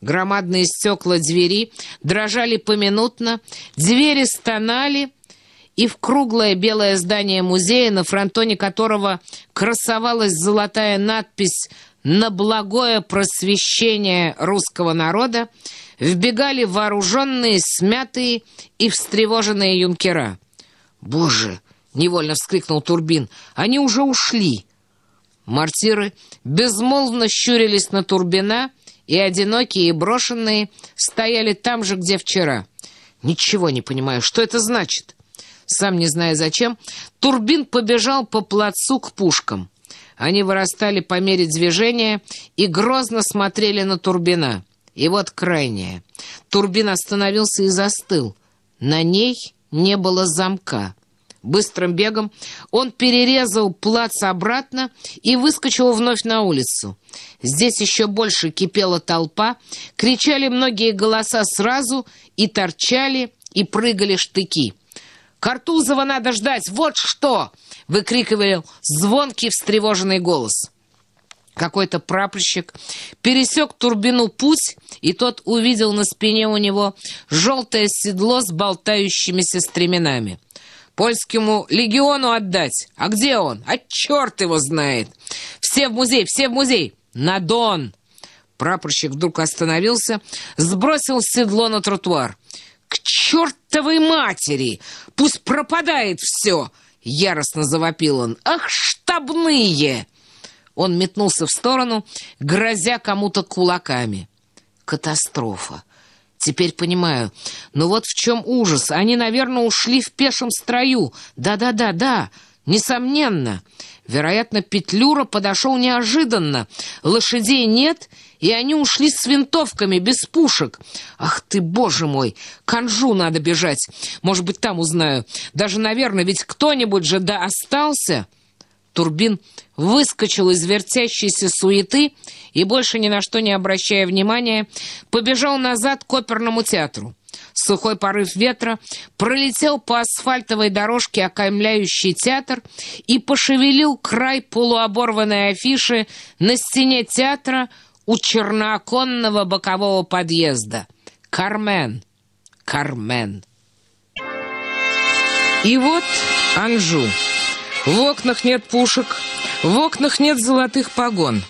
Громадные стекла двери дрожали поминутно, двери стонали, и в круглое белое здание музея, на фронтоне которого красовалась золотая надпись «На благое просвещение русского народа», вбегали вооруженные, смятые и встревоженные юнкера. «Боже!» — невольно вскрикнул Турбин. «Они уже ушли!» Мартиры безмолвно щурились на Турбина, и одинокие и брошенные стояли там же, где вчера. «Ничего не понимаю, что это значит?» Сам не зная зачем, Турбин побежал по плацу к пушкам. Они вырастали по мере движения и грозно смотрели на Турбина. И вот крайняя. Турбин остановился и застыл. На ней не было замка. Быстрым бегом он перерезал плац обратно и выскочил вновь на улицу. Здесь еще больше кипела толпа, кричали многие голоса сразу, и торчали, и прыгали штыки. «Картузова надо ждать! Вот что!» — выкрикивал звонкий встревоженный голос. Какой-то прапорщик пересек турбину путь, и тот увидел на спине у него желтое седло с болтающимися стременами. «Польскому легиону отдать! А где он? А черт его знает! Все в музей, все в музей! На Дон!» Прапорщик вдруг остановился, сбросил седло на тротуар. «К чертовой матери! Пусть пропадает все!» Яростно завопил он. «Ах, штабные!» Он метнулся в сторону, грозя кому-то кулаками. Катастрофа. Теперь понимаю. Но вот в чем ужас. Они, наверное, ушли в пешем строю. Да-да-да, да. Несомненно. Вероятно, Петлюра подошел неожиданно. Лошадей нет, и они ушли с винтовками, без пушек. Ах ты, боже мой, к Анжу надо бежать. Может быть, там узнаю. Даже, наверное, ведь кто-нибудь же да остался. Турбин выскочил из вертящейся суеты и, больше ни на что не обращая внимания, побежал назад к оперному театру. Сухой порыв ветра пролетел по асфальтовой дорожке, окаймляющей театр, и пошевелил край полуоборванной афиши на стене театра у чернооконного бокового подъезда. «Кармен! Кармен!» И вот Анжу. В окнах нет пушек, в окнах нет золотых погон.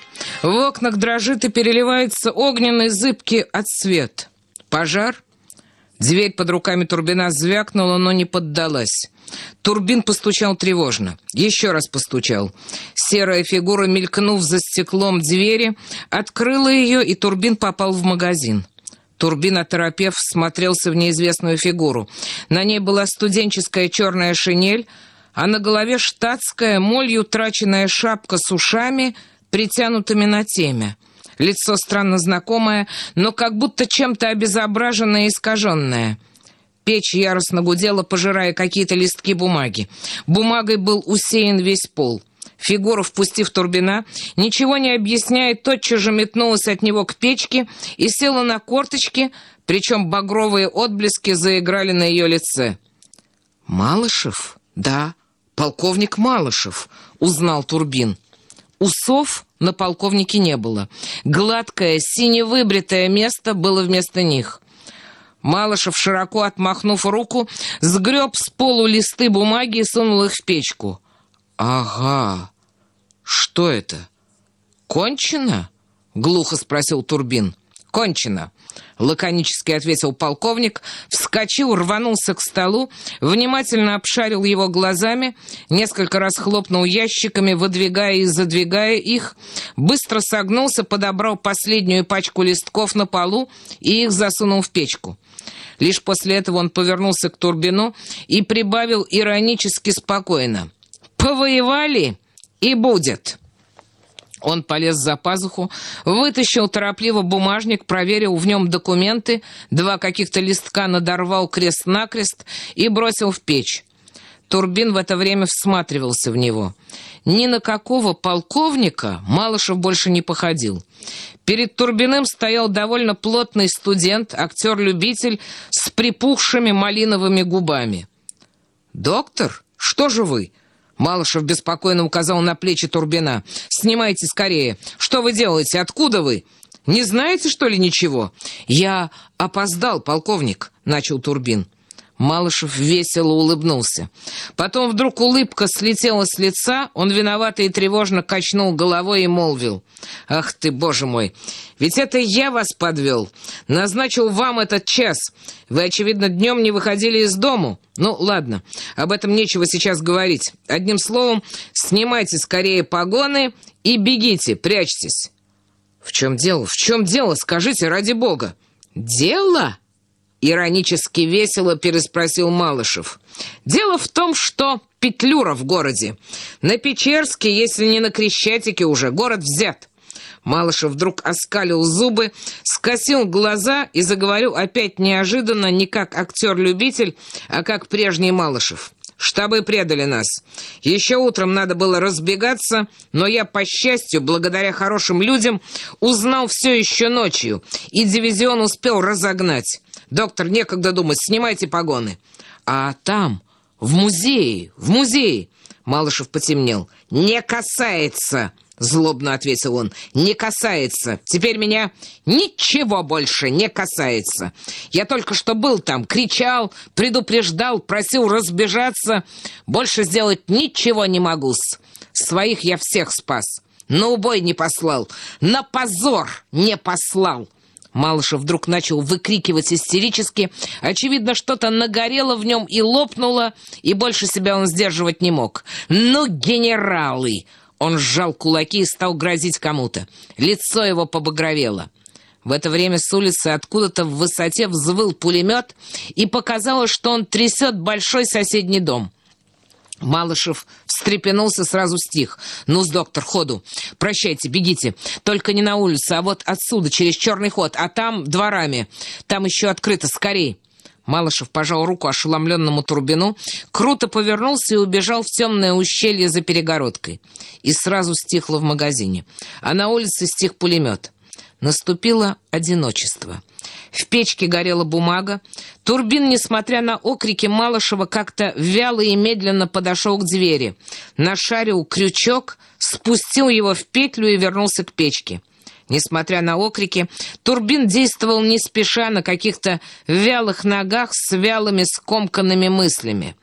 В окнах дрожит и переливается огненный зыбкий отсвет. Пожар? Дверь под руками Турбина звякнула, но не поддалась. Турбин постучал тревожно. Еще раз постучал. Серая фигура, мелькнув за стеклом двери, открыла ее, и Турбин попал в магазин. Турбин, оторопев, смотрелся в неизвестную фигуру. На ней была студенческая черная шинель, а на голове штатская, молью траченная шапка с ушами, притянутыми на темя. Лицо странно знакомое, но как будто чем-то обезображенное и искаженное. Печь яростно гудела, пожирая какие-то листки бумаги. Бумагой был усеян весь пол. Фигура, впустив Турбина, ничего не объясняя, тотчас же метнулась от него к печке и села на корточки, причем багровые отблески заиграли на ее лице. «Малышев? Да, «Полковник Малышев», — узнал Турбин. Усов на полковнике не было. Гладкое, синевыбритое место было вместо них. Малышев, широко отмахнув руку, сгреб с полу листы бумаги и сунул их в печку. «Ага. Что это? Кончено?» — глухо спросил Турбин. «Кончено», — лаконически ответил полковник, вскочил, рванулся к столу, внимательно обшарил его глазами, несколько раз хлопнул ящиками, выдвигая и задвигая их, быстро согнулся, подобрал последнюю пачку листков на полу и их засунул в печку. Лишь после этого он повернулся к Турбину и прибавил иронически спокойно. «Повоевали и будет!» Он полез за пазуху, вытащил торопливо бумажник, проверил в нем документы, два каких-то листка надорвал крест-накрест и бросил в печь. Турбин в это время всматривался в него. Ни на какого полковника Малышев больше не походил. Перед Турбиным стоял довольно плотный студент, актер-любитель с припухшими малиновыми губами. «Доктор, что же вы?» Малышев беспокойно указал на плечи Турбина. «Снимайте скорее! Что вы делаете? Откуда вы?» Не знаете, что ли, ничего? Я опоздал, полковник, начал Турбин. Малышев весело улыбнулся. Потом вдруг улыбка слетела с лица, он виновато и тревожно качнул головой и молвил. «Ах ты, боже мой! Ведь это я вас подвел! Назначил вам этот час! Вы, очевидно, днем не выходили из дому! Ну, ладно, об этом нечего сейчас говорить. Одним словом, снимайте скорее погоны и бегите, прячьтесь!» «В чем дело? В чем дело? Скажите, ради бога!» «Дело?» Иронически весело переспросил Малышев. «Дело в том, что Петлюра в городе. На Печерске, если не на Крещатике уже, город взят». Малышев вдруг оскалил зубы, скосил глаза и заговорил опять неожиданно не как актер-любитель, а как прежний Малышев. Штабы предали нас. Еще утром надо было разбегаться, но я, по счастью, благодаря хорошим людям, узнал все еще ночью, и дивизион успел разогнать. Доктор, некогда думать, снимайте погоны. А там, в музее, в музее, Малышев потемнел. Не касается, злобно ответил он. Не касается. Теперь меня ничего больше не касается. Я только что был там, кричал, предупреждал, просил разбежаться. Больше сделать ничего не могу. Своих я всех спас. На убой не послал, на позор не послал. Малышев вдруг начал выкрикивать истерически. Очевидно, что-то нагорело в нем и лопнуло, и больше себя он сдерживать не мог. «Ну, генералы!» Он сжал кулаки и стал грозить кому-то. Лицо его побагровело. В это время с улицы откуда-то в высоте взвыл пулемет, и показалось, что он трясет большой соседний дом. Малышев встрепенулся, сразу стих. «Ну-с, доктор, ходу. Прощайте, бегите. Только не на улицу, а вот отсюда, через черный ход, а там дворами. Там еще открыто, скорей». Малышев пожал руку ошеломленному Турбину, круто повернулся и убежал в темное ущелье за перегородкой. И сразу стихло в магазине. А на улице стих пулемет. Наступило одиночество. В печке горела бумага. Турбин, несмотря на окрики Малышева, как-то вяло и медленно подошел к двери. Нашарил крючок, спустил его в петлю и вернулся к печке. Несмотря на окрики, Турбин действовал не спеша на каких-то вялых ногах с вялыми скомканными мыслями.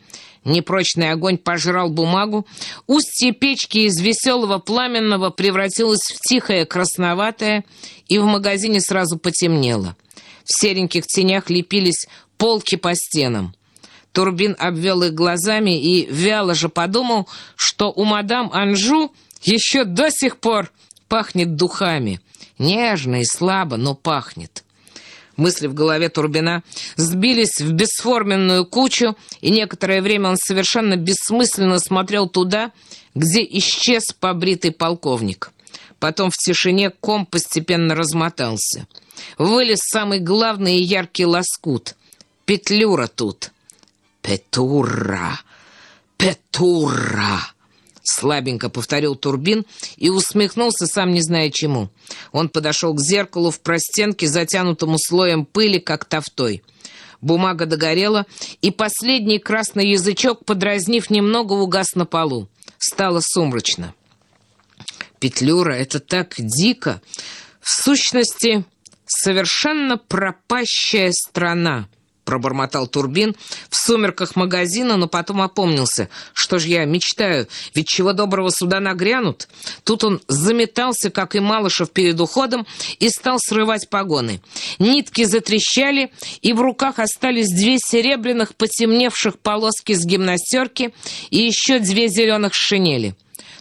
Непрочный огонь пожрал бумагу, устье печки из веселого пламенного превратилось в тихое красноватое, и в магазине сразу потемнело. В сереньких тенях лепились полки по стенам. Турбин обвел их глазами и вяло же подумал, что у мадам Анжу еще до сих пор пахнет духами. Нежно и слабо, но пахнет. Мысли в голове Турбина сбились в бесформенную кучу, и некоторое время он совершенно бессмысленно смотрел туда, где исчез побритый полковник. Потом в тишине ком постепенно размотался. Вылез самый главный и яркий лоскут. Петлюра тут. Петура! Петура! Слабенько повторил Турбин и усмехнулся, сам не зная чему. Он подошел к зеркалу в простенке, затянутому слоем пыли, как тофтой. Бумага догорела, и последний красный язычок, подразнив немного, угас на полу. Стало сумрачно. Петлюра — это так дико. В сущности, совершенно пропащая страна. — пробормотал Турбин в сумерках магазина, но потом опомнился. «Что ж я мечтаю? Ведь чего доброго сюда нагрянут?» Тут он заметался, как и Малышев перед уходом, и стал срывать погоны. Нитки затрещали, и в руках остались две серебряных потемневших полоски с гимнастерки и еще две зеленых шинели.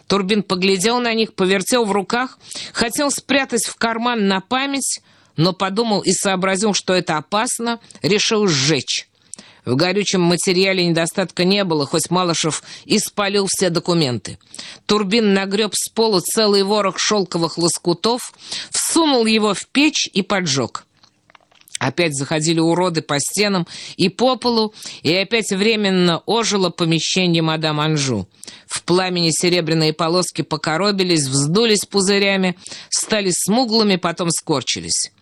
Турбин поглядел на них, повертел в руках, хотел спрятать в карман на память, но подумал и сообразил, что это опасно, решил сжечь. В горючем материале недостатка не было, хоть Малышев испалил все документы. Турбин нагреб с пола целый ворох шелковых лоскутов, всунул его в печь и поджег. Опять заходили уроды по стенам и по полу, и опять временно ожило помещение мадам Анжу. В пламени серебряные полоски покоробились, вздулись пузырями, стали смуглыми, потом скорчились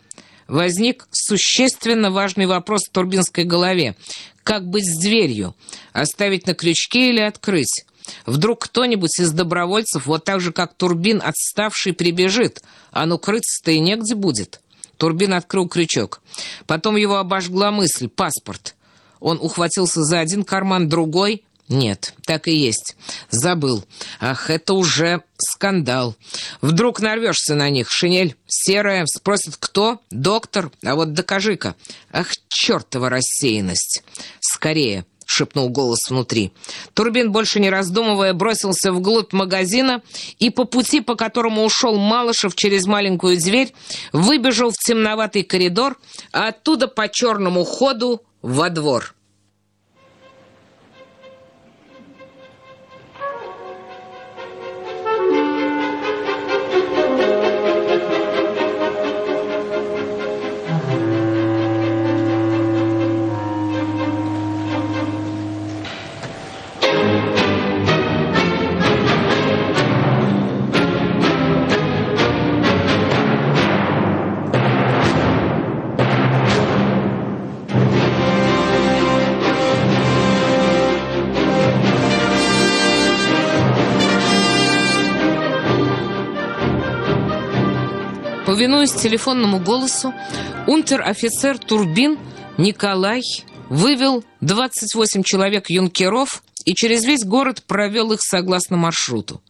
возник существенно важный вопрос в Турбинской голове. Как быть с дверью? Оставить на крючке или открыть? Вдруг кто-нибудь из добровольцев, вот так же, как Турбин, отставший, прибежит, а ну крыться-то и негде будет. Турбин открыл крючок. Потом его обожгла мысль — паспорт. Он ухватился за один карман, другой нет, так и есть. Забыл. Ах, это уже скандал. Вдруг нарвешься на них. Шинель серая. Спросит, кто? Доктор? А вот докажи-ка. Ах, чертова рассеянность. Скорее шепнул голос внутри. Турбин, больше не раздумывая, бросился вглубь магазина и по пути, по которому ушел Малышев через маленькую дверь, выбежал в темноватый коридор, а оттуда по черному ходу во двор. Повинуясь телефонному голосу, унтер-офицер Турбин Николай вывел 28 человек-юнкеров и через весь город провел их согласно маршруту.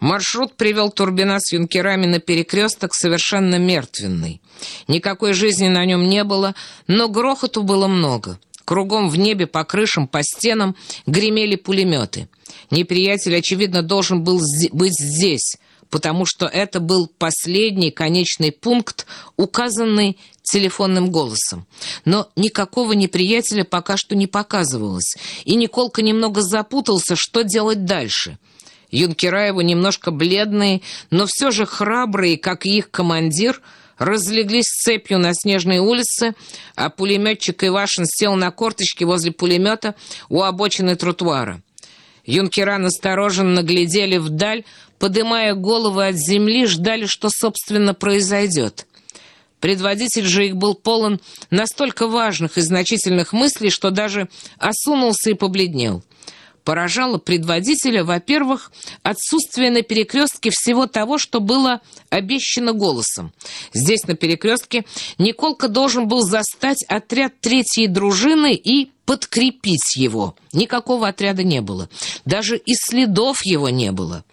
Маршрут привел Турбина с юнкерами на перекресток совершенно мертвенный. Никакой жизни на нем не было, но грохоту было много. Кругом в небе, по крышам, по стенам гремели пулеметы. Неприятель, очевидно, должен был быть здесь, потому что это был последний конечный пункт, указанный телефонным голосом. Но никакого неприятеля пока что не показывалось, и Николка немного запутался, что делать дальше. Юнкера его немножко бледные, но все же храбрые, как и их командир, разлеглись цепью на снежной улице, а пулеметчик Ивашин сел на корточки возле пулемета у обочины тротуара. Юнкера настороженно глядели вдаль, подымая головы от земли, ждали, что, собственно, произойдет. Предводитель же их был полон настолько важных и значительных мыслей, что даже осунулся и побледнел. Поражало предводителя, во-первых, отсутствие на перекрестке всего того, что было обещано голосом. Здесь, на перекрестке, Николка должен был застать отряд третьей дружины и подкрепить его. Никакого отряда не было. Даже и следов его не было.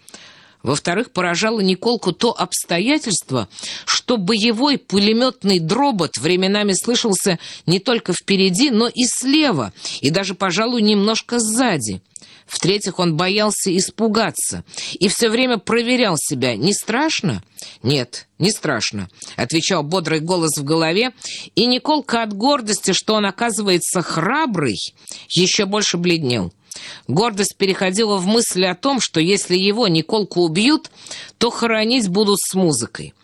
Во-вторых, поражало Николку то обстоятельство, что боевой пулеметный дробот временами слышался не только впереди, но и слева, и даже, пожалуй, немножко сзади. В-третьих, он боялся испугаться и все время проверял себя. «Не страшно?» «Нет, не страшно», — отвечал бодрый голос в голове, и Николка от гордости, что он оказывается храбрый, еще больше бледнел. Гордость переходила в мысли о том, что если его, Николку, убьют, то хоронить будут с музыкой.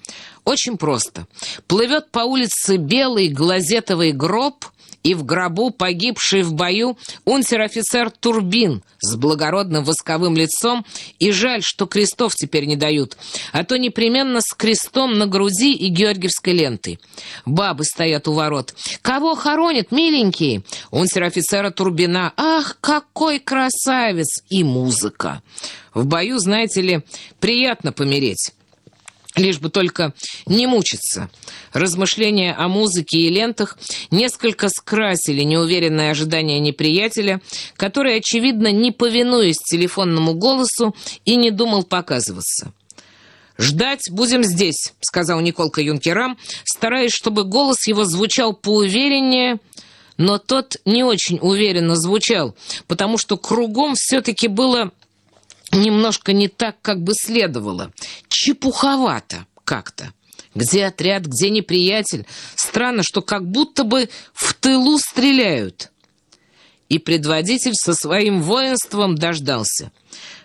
Очень просто. Плывет по улице белый глазетовый гроб — и в гробу погибший в бою унтер-офицер Турбин с благородным восковым лицом, и жаль, что крестов теперь не дают, а то непременно с крестом на груди и георгиевской лентой. Бабы стоят у ворот. «Кого хоронят, миленькие?» Унтер-офицера Турбина. «Ах, какой красавец!» И музыка. В бою, знаете ли, приятно помереть лишь бы только не мучиться. Размышления о музыке и лентах несколько скрасили неуверенное ожидание неприятеля, который, очевидно, не повинуясь телефонному голосу и не думал показываться. «Ждать будем здесь», — сказал Николка юнкерам, стараясь, чтобы голос его звучал поувереннее, но тот не очень уверенно звучал, потому что кругом все-таки было немножко не так, как бы следовало. Чепуховато как-то. Где отряд, где неприятель? Странно, что как будто бы в тылу стреляют. И предводитель со своим воинством дождался.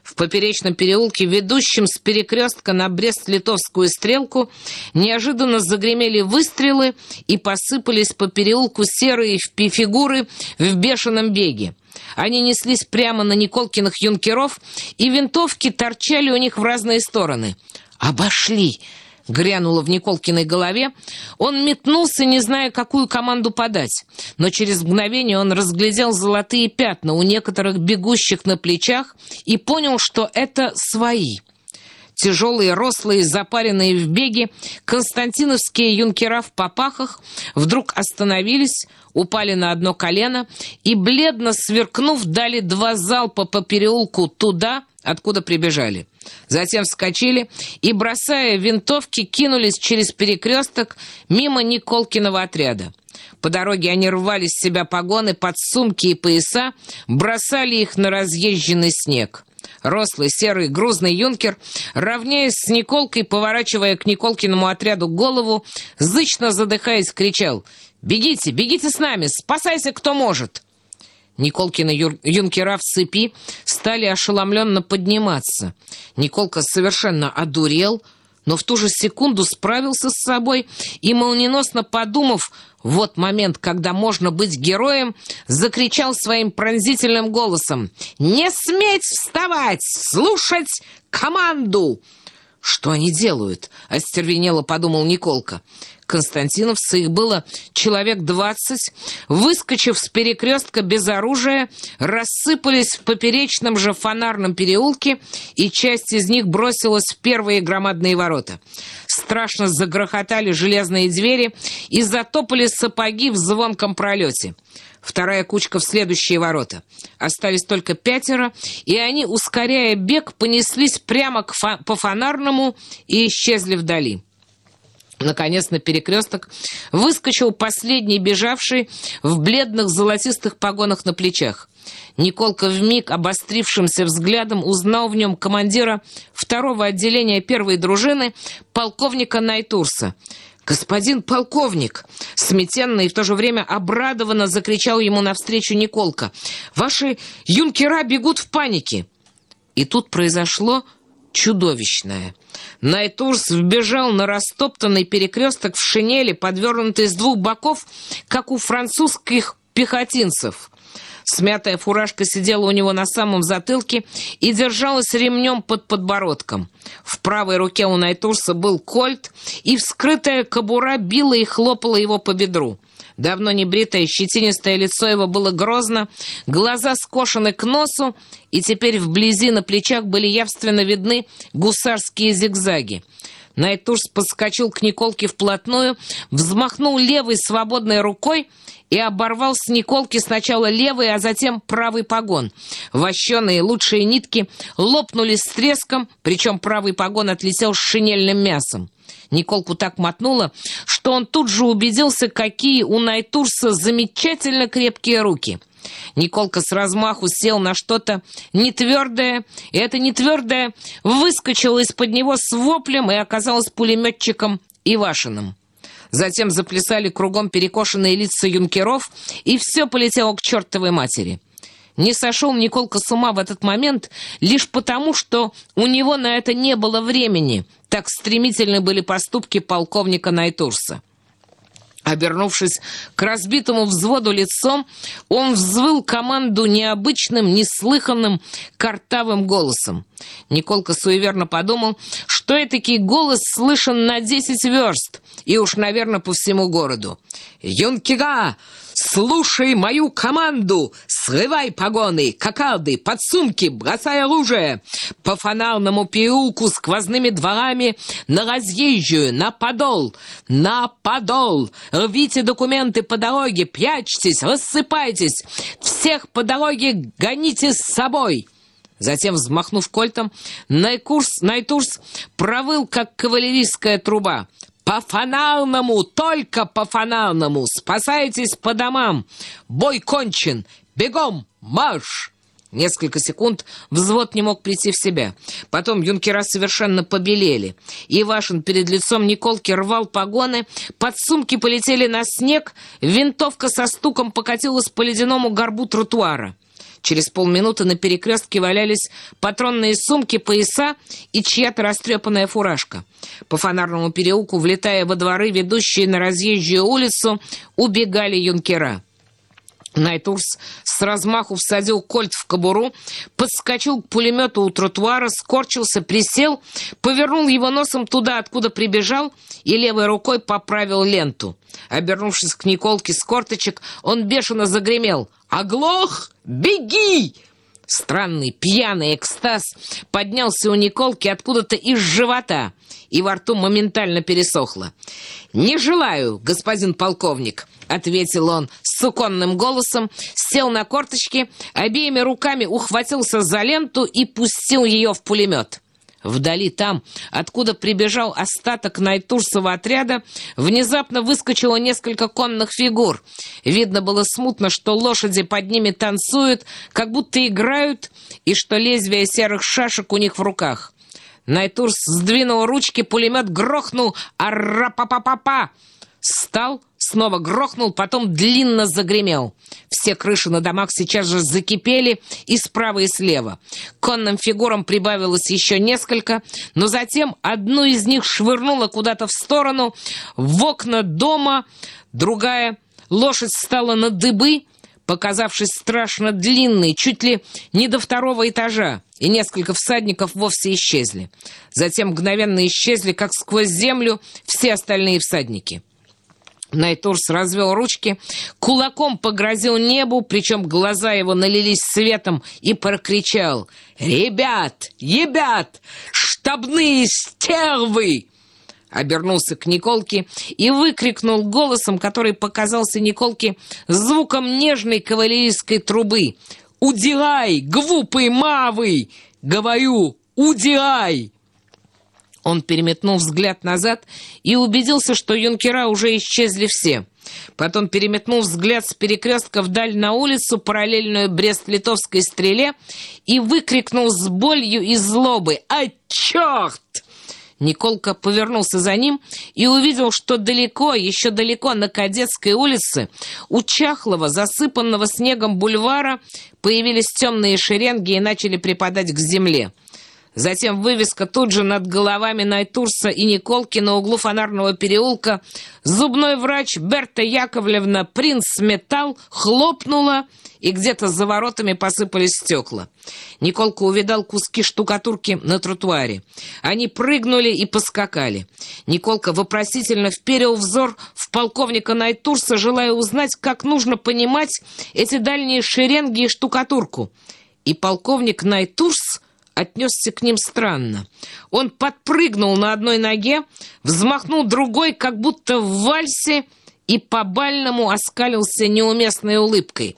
В поперечном переулке, ведущем с перекрестка на Брест-Литовскую стрелку, неожиданно загремели выстрелы и посыпались по переулку серые фигуры в бешеном беге. Они неслись прямо на Николкиных юнкеров, и винтовки торчали у них в разные стороны. «Обошли!» грянуло в Николкиной голове, он метнулся, не зная, какую команду подать. Но через мгновение он разглядел золотые пятна у некоторых бегущих на плечах и понял, что это свои. Тяжелые, рослые, запаренные в беге, константиновские юнкера в попахах вдруг остановились, упали на одно колено и, бледно сверкнув, дали два залпа по переулку туда, откуда прибежали. Затем вскочили и, бросая винтовки, кинулись через перекресток мимо Николкиного отряда. По дороге они рвали с себя погоны под сумки и пояса, бросали их на разъезженный снег. Рослый, серый, грузный юнкер, равняясь с Николкой, поворачивая к Николкиному отряду голову, зычно задыхаясь, кричал «Бегите, бегите с нами, спасайся, кто может!» Николкины юнкера в цепи стали ошеломленно подниматься. Николка совершенно одурел, но в ту же секунду справился с собой и, молниеносно подумав, вот момент, когда можно быть героем, закричал своим пронзительным голосом «Не сметь вставать! Слушать команду!» «Что они делают?» — остервенело подумал Николка. Константиновцы, их было человек двадцать, выскочив с перекрестка без оружия, рассыпались в поперечном же фонарном переулке, и часть из них бросилась в первые громадные ворота. Страшно загрохотали железные двери и затопали сапоги в звонком пролете. Вторая кучка в следующие ворота. Остались только пятеро, и они, ускоряя бег, понеслись прямо к фа по фонарному и исчезли вдали. Наконец на перекресток выскочил последний бежавший в бледных золотистых погонах на плечах. Николка вмиг обострившимся взглядом узнал в нем командира второго отделения первой дружины полковника Найтурса. «Господин полковник!» — смятенно и в то же время обрадованно закричал ему навстречу Николка. «Ваши юнкера бегут в панике!» И тут произошло чудовищное. Найтурс вбежал на растоптанный перекресток в шинели, подвернутый с двух боков, как у французских пехотинцев. Смятая фуражка сидела у него на самом затылке и держалась ремнем под подбородком. В правой руке у Найтурса был кольт, и вскрытая кобура била и хлопала его по бедру. Давно не бритое, щетинистое лицо его было грозно, глаза скошены к носу, и теперь вблизи на плечах были явственно видны гусарские зигзаги. Найтурс подскочил к Николке вплотную, взмахнул левой свободной рукой и оборвал с Николки сначала левый, а затем правый погон. Вощеные лучшие нитки лопнули с треском, причем правый погон отлетел с шинельным мясом. Николку так мотнуло, что он тут же убедился, какие у Найтурса замечательно крепкие руки. Николка с размаху сел на что-то нетвердое, и это нетвердое выскочило из-под него с воплем и оказалось пулеметчиком Ивашиным. Затем заплясали кругом перекошенные лица юнкеров, и все полетело к чертовой матери. Не сошел Николка с ума в этот момент лишь потому, что у него на это не было времени. Так стремительны были поступки полковника Найтурса. Обернувшись к разбитому взводу лицом, он взвыл команду необычным, неслыханным, картавым голосом. Николка суеверно подумал, что этакий голос слышен на десять верст и уж, наверное, по всему городу. «Юнкига, слушай мою команду! Срывай погоны, кокарды, подсумки, бросай оружие! По фонарному переулку сквозными дворами на разъезжую, на подол, на подол! Рвите документы по дороге, прячьтесь, рассыпайтесь! Всех по дороге гоните с собой!» Затем, взмахнув кольтом, Найкурс, Найтурс провыл, как кавалерийская труба. «По фонарному! Только по фонарному! Спасайтесь по домам! Бой кончен! Бегом! Марш!» Несколько секунд взвод не мог прийти в себя. Потом юнкера совершенно побелели. Ивашин перед лицом Николки рвал погоны, подсумки полетели на снег, винтовка со стуком покатилась по ледяному горбу тротуара. Через полминуты на перекрестке валялись патронные сумки, пояса и чья-то растрепанная фуражка. По фонарному переулку, влетая во дворы, ведущие на разъезжую улицу, убегали юнкера. Найтурс с размаху всадил кольт в кобуру, подскочил к пулемету у тротуара, скорчился, присел, повернул его носом туда, откуда прибежал, и левой рукой поправил ленту. Обернувшись к Николке с корточек, он бешено загремел. «Оглох! Беги!» Странный пьяный экстаз поднялся у Николки откуда-то из живота, и во рту моментально пересохло. «Не желаю, господин полковник», — ответил он суконным голосом, сел на корточки, обеими руками ухватился за ленту и пустил ее в пулемет. Вдали там, откуда прибежал остаток Найтурсова отряда, внезапно выскочило несколько конных фигур. Видно было смутно, что лошади под ними танцуют, как будто играют, и что лезвие серых шашек у них в руках. Найтурс сдвинул ручки, пулемет грохнул, ара-па-па-па-па! Стал, снова грохнул, потом длинно загремел. Все крыши на домах сейчас же закипели и справа, и слева. Конным фигурам прибавилось еще несколько, но затем одну из них швырнуло куда-то в сторону, в окна дома, другая лошадь стала на дыбы, показавшись страшно длинной, чуть ли не до второго этажа, и несколько всадников вовсе исчезли. Затем мгновенно исчезли, как сквозь землю, все остальные всадники. Найтурс развел ручки, кулаком погрозил небу, причем глаза его налились светом, и прокричал «Ребят! Ебят! Штабные стервы!» Обернулся к Николке и выкрикнул голосом, который показался Николке звуком нежной кавалерийской трубы. «Удирай, глупый мавый! Говорю, удирай!» Он переметнул взгляд назад и убедился, что юнкера уже исчезли все. Потом переметнул взгляд с перекрестка вдаль на улицу, параллельную Брест-Литовской стреле, и выкрикнул с болью и злобой «А черт!» Николка повернулся за ним и увидел, что далеко, еще далеко на Кадетской улице, у чахлого, засыпанного снегом бульвара, появились темные шеренги и начали припадать к земле. Затем вывеска тут же над головами Найтурса и Николки на углу фонарного переулка. Зубной врач Берта Яковлевна Принц Металл хлопнула, и где-то за воротами посыпались стекла. Николка увидал куски штукатурки на тротуаре. Они прыгнули и поскакали. Николка вопросительно вперил взор в полковника Найтурса, желая узнать, как нужно понимать эти дальние шеренги и штукатурку. И полковник Найтурс отнесся к ним странно. Он подпрыгнул на одной ноге, взмахнул другой, как будто в вальсе, и по-бальному оскалился неуместной улыбкой.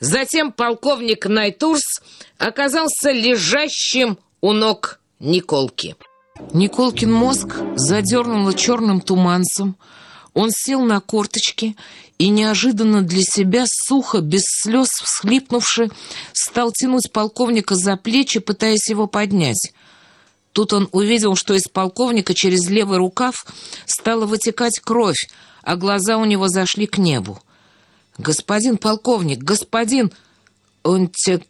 Затем полковник Найтурс оказался лежащим у ног Николки. Николкин мозг задернуло черным туманцем, он сел на корточки и неожиданно для себя, сухо, без слез всхлипнувши, стал тянуть полковника за плечи, пытаясь его поднять. Тут он увидел, что из полковника через левый рукав стала вытекать кровь, а глаза у него зашли к небу. «Господин полковник, господин...» «Он те...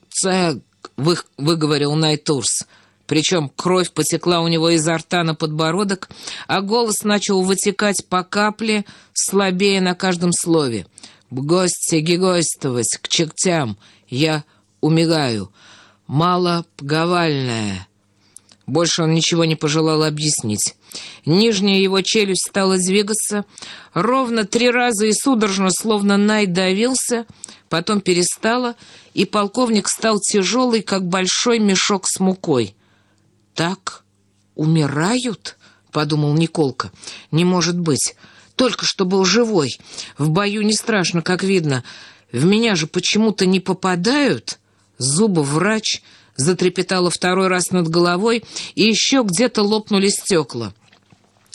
вы... выговорил Найтурс. Причем кровь потекла у него изо рта на подбородок, а голос начал вытекать по капле, слабее на каждом слове. «В гости гигостовать, к чертям, я умираю. Мало пговальная». Больше он ничего не пожелал объяснить. Нижняя его челюсть стала двигаться. Ровно три раза и судорожно, словно Най давился, потом перестала, и полковник стал тяжелый, как большой мешок с мукой так умирают?» — подумал Николка. «Не может быть. Только что был живой. В бою не страшно, как видно. В меня же почему-то не попадают?» Зубы врач затрепетало второй раз над головой, и еще где-то лопнули стекла.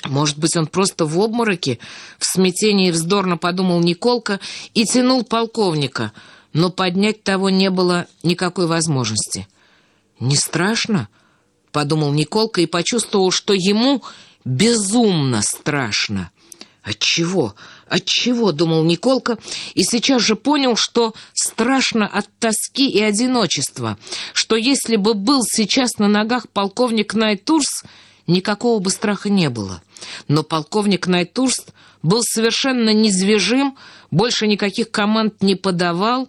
Может быть, он просто в обмороке? В смятении вздорно подумал Николка и тянул полковника, но поднять того не было никакой возможности. «Не страшно?» — подумал Николка и почувствовал, что ему безумно страшно. «Отчего? Отчего?» — думал Николка, и сейчас же понял, что страшно от тоски и одиночества, что если бы был сейчас на ногах полковник Найтурс, никакого бы страха не было. Но полковник Найтурс был совершенно незвежим, больше никаких команд не подавал,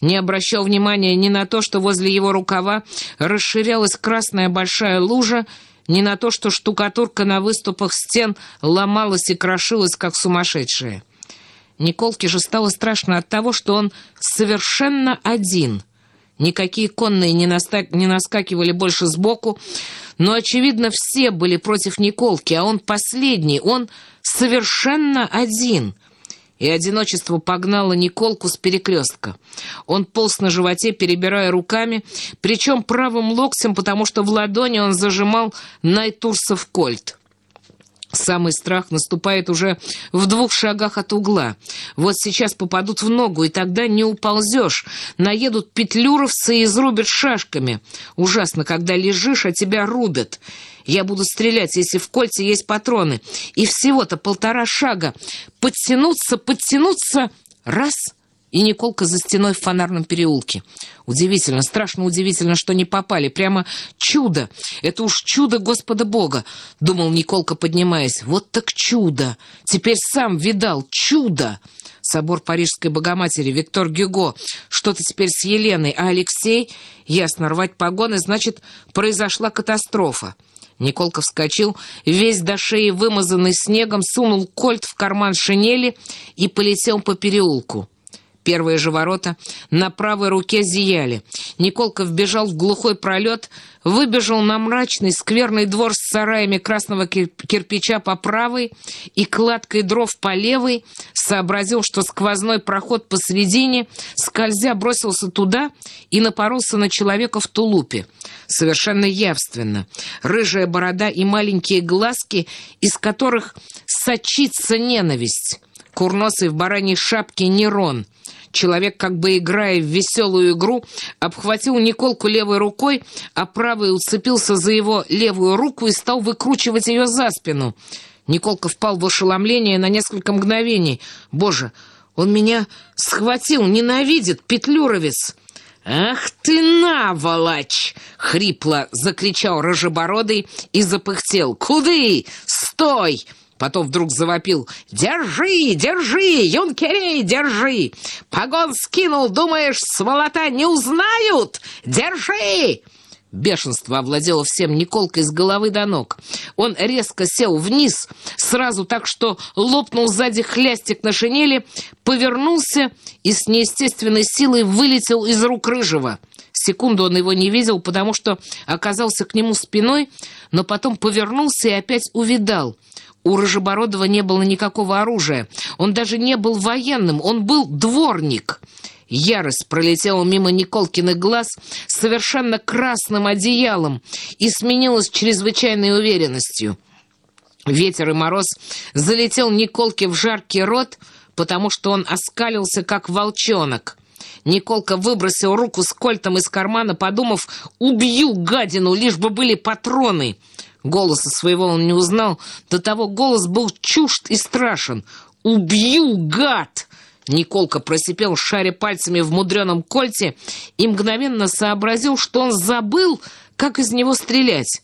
не обращал внимания ни на то, что возле его рукава расширялась красная большая лужа, ни на то, что штукатурка на выступах стен ломалась и крошилась, как сумасшедшая. Николке же стало страшно от того, что он совершенно один. Никакие конные не, наста... не наскакивали больше сбоку, но, очевидно, все были против Николки, а он последний, он совершенно один — и одиночество погнало Николку с перекрестка. Он полз на животе, перебирая руками, причем правым локтем, потому что в ладони он зажимал Найтурсов кольт. Самый страх наступает уже в двух шагах от угла. Вот сейчас попадут в ногу, и тогда не уползешь. Наедут петлюровцы и изрубят шашками. Ужасно, когда лежишь, а тебя рубят. Я буду стрелять, если в кольце есть патроны. И всего-то полтора шага. Подтянуться, подтянуться. Раз — и Николка за стеной в фонарном переулке. Удивительно, страшно удивительно, что не попали. Прямо чудо. Это уж чудо Господа Бога, думал Николка, поднимаясь. Вот так чудо. Теперь сам видал. Чудо. Собор Парижской Богоматери, Виктор Гюго. Что-то теперь с Еленой, а Алексей... Ясно, рвать погоны, значит, произошла катастрофа. Николка вскочил, весь до шеи вымазанный снегом, сунул кольт в карман шинели и полетел по переулку. Первые же ворота на правой руке зияли. Николка вбежал в глухой пролет, выбежал на мрачный скверный двор с сараями красного кирпича по правой и кладкой дров по левой, сообразил, что сквозной проход посредине, скользя бросился туда и напоролся на человека в тулупе. Совершенно явственно. Рыжая борода и маленькие глазки, из которых сочится ненависть. Курносый в бараньей шапке Нерон — Человек, как бы играя в веселую игру, обхватил Николку левой рукой, а правой уцепился за его левую руку и стал выкручивать ее за спину. Николка впал в ошеломление на несколько мгновений. «Боже, он меня схватил, ненавидит, петлюровец!» «Ах ты наволочь!» — хрипло закричал Рожебородый и запыхтел. «Куды? Стой!» Потом вдруг завопил «Держи, держи, юнкерей, держи! Погон скинул, думаешь, сволота не узнают? Держи!» Бешенство овладело всем Николкой с головы до ног. Он резко сел вниз, сразу так, что лопнул сзади хлястик на шинели, повернулся и с неестественной силой вылетел из рук Рыжего. Секунду он его не видел, потому что оказался к нему спиной, но потом повернулся и опять увидал — у Рыжебородова не было никакого оружия. Он даже не был военным, он был дворник. Ярость пролетела мимо Николкиных глаз совершенно красным одеялом и сменилась чрезвычайной уверенностью. Ветер и мороз залетел Николке в жаркий рот, потому что он оскалился, как волчонок. Николка выбросил руку с кольтом из кармана, подумав, «Убью гадину, лишь бы были патроны!» Голоса своего он не узнал, до того голос был чужд и страшен. «Убью, гад!» Николка просипел, шаря пальцами в мудреном кольте, и мгновенно сообразил, что он забыл, как из него стрелять.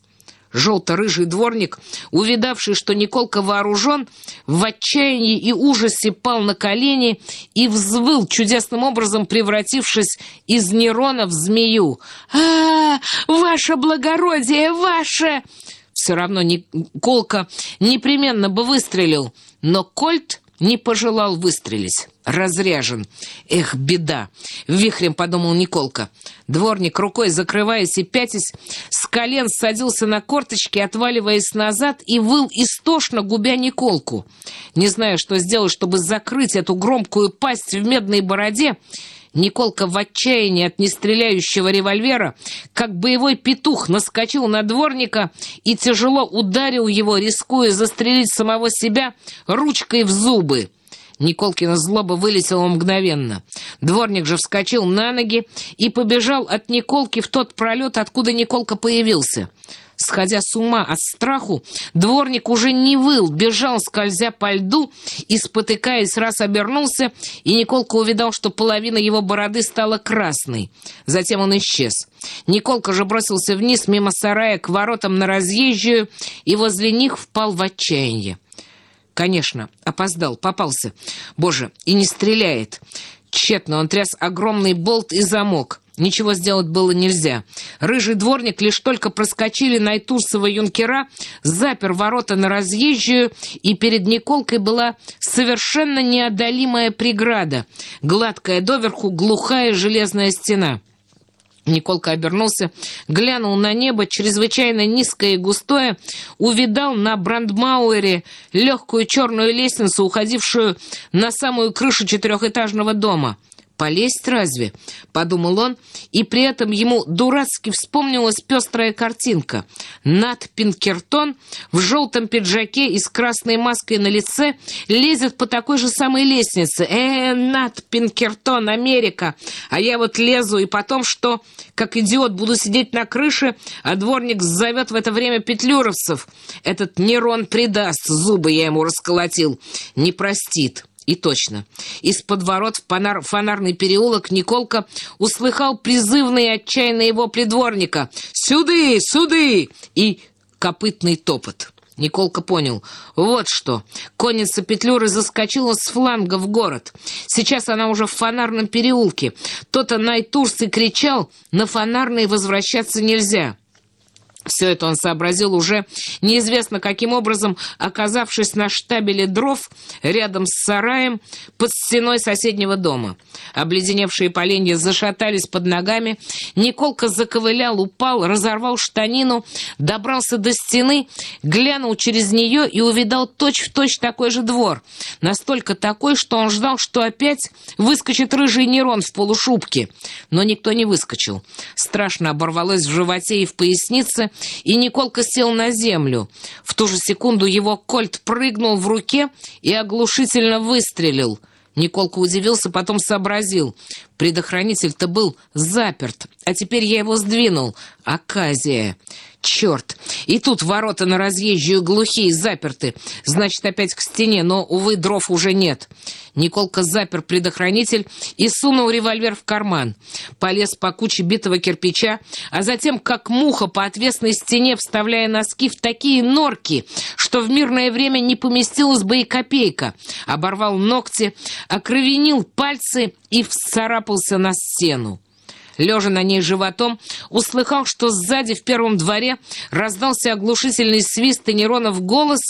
Желто-рыжий дворник, увидавший, что Николка вооружен, в отчаянии и ужасе пал на колени и взвыл, чудесным образом превратившись из Нерона в змею. «А, -а, -а ваше благородие, ваше!» Все равно Николка непременно бы выстрелил, но Кольт не пожелал выстрелить. Разряжен. Эх, беда! Вихрем подумал Николка. Дворник, рукой закрываясь и пятясь, с колен садился на корточки, отваливаясь назад, и выл истошно, губя Николку. Не зная, что сделать, чтобы закрыть эту громкую пасть в медной бороде, Николка в отчаянии от нестреляющего револьвера, как боевой петух, наскочил на дворника и тяжело ударил его, рискуя застрелить самого себя ручкой в зубы. Николкина злоба вылетела мгновенно. Дворник же вскочил на ноги и побежал от Николки в тот пролет, откуда Николка появился. Сходя с ума от страху, дворник уже не выл, бежал, скользя по льду и, спотыкаясь, раз обернулся, и Николка увидал, что половина его бороды стала красной. Затем он исчез. Николка же бросился вниз мимо сарая к воротам на разъезжую и возле них впал в отчаяние. Конечно, опоздал, попался. Боже, и не стреляет. Тщетно он тряс огромный болт и замок. Ничего сделать было нельзя. Рыжий дворник, лишь только проскочили Найтурсова юнкера, запер ворота на разъезжую, и перед Николкой была совершенно неодолимая преграда, гладкая доверху глухая железная стена. Николка обернулся, глянул на небо, чрезвычайно низкое и густое, увидал на Брандмауэре легкую черную лестницу, уходившую на самую крышу четырехэтажного дома — «Полезть разве?» — подумал он, и при этом ему дурацки вспомнилась пестрая картинка. Над Пинкертон в желтом пиджаке и с красной маской на лице лезет по такой же самой лестнице. «Э, Над Пинкертон, Америка! А я вот лезу, и потом что? Как идиот буду сидеть на крыше, а дворник зовет в это время петлюровцев. Этот Нерон предаст, зубы я ему расколотил, не простит». И точно. Из-под ворот в фонар... фонарный переулок Николка услыхал призывный отчаянный его придворника «Сюды! Сюды!» и копытный топот. Николка понял. Вот что. Конница Петлюры заскочила с фланга в город. Сейчас она уже в фонарном переулке. То-то Найтурс и кричал, на фонарный возвращаться нельзя. Все это он сообразил уже неизвестно каким образом, оказавшись на штабеле дров рядом с сараем под стеной соседнего дома. Обледеневшие поленья зашатались под ногами. Николка заковылял, упал, разорвал штанину, добрался до стены, глянул через нее и увидал точь-в-точь точь такой же двор. Настолько такой, что он ждал, что опять выскочит рыжий нейрон в полушубке. Но никто не выскочил. Страшно оборвалось в животе и в пояснице, и Николка сел на землю. В ту же секунду его кольт прыгнул в руке и оглушительно выстрелил. Николка удивился, потом сообразил. Предохранитель-то был заперт, а теперь я его сдвинул. Аказия. Черт! И тут ворота на разъезжую глухие заперты. Значит, опять к стене, но, увы, дров уже нет. Николка запер предохранитель и сунул револьвер в карман. Полез по куче битого кирпича, а затем, как муха по отвесной стене, вставляя носки в такие норки, что в мирное время не поместилась бы и копейка. Оборвал ногти, окровенил пальцы и всцарапался на стену лежа на ней животом, услыхал, что сзади в первом дворе раздался оглушительный свист и Неронов голос,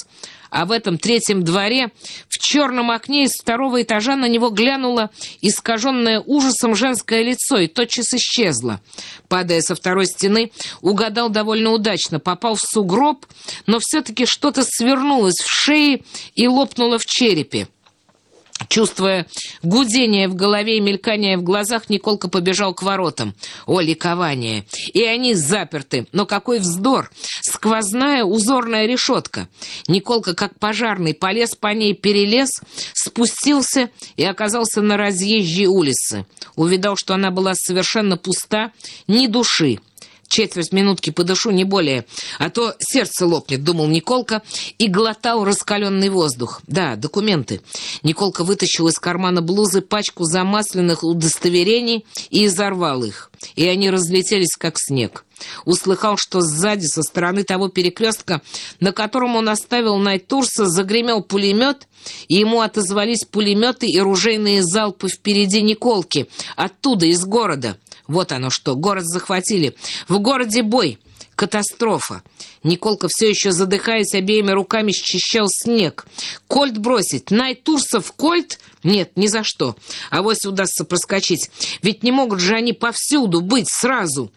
а в этом третьем дворе в черном окне из второго этажа на него глянуло искаженное ужасом женское лицо и тотчас исчезло. Падая со второй стены, угадал довольно удачно, попал в сугроб, но все-таки что-то свернулось в шее и лопнуло в черепе. Чувствуя гудение в голове и мелькание в глазах, Николка побежал к воротам. О, ликование! И они заперты. Но какой вздор! Сквозная узорная решетка. Николка, как пожарный, полез по ней, перелез, спустился и оказался на разъезжей улице. Увидал, что она была совершенно пуста, ни души четверть минутки подышу, не более, а то сердце лопнет, думал Николка и глотал раскаленный воздух. Да, документы. Николка вытащил из кармана блузы пачку замасленных удостоверений и изорвал их. И они разлетелись, как снег. Услыхал, что сзади, со стороны того перекрестка, на котором он оставил Найтурса, загремел пулемет, и ему отозвались пулеметы и ружейные залпы впереди Николки, оттуда, из города. Вот оно что, город захватили. В городе бой. Катастрофа. Николка все еще задыхаясь обеими руками счищал снег. Кольт бросить. Найтурсов кольт? Нет, ни за что. А вось удастся проскочить. Ведь не могут же они повсюду быть сразу.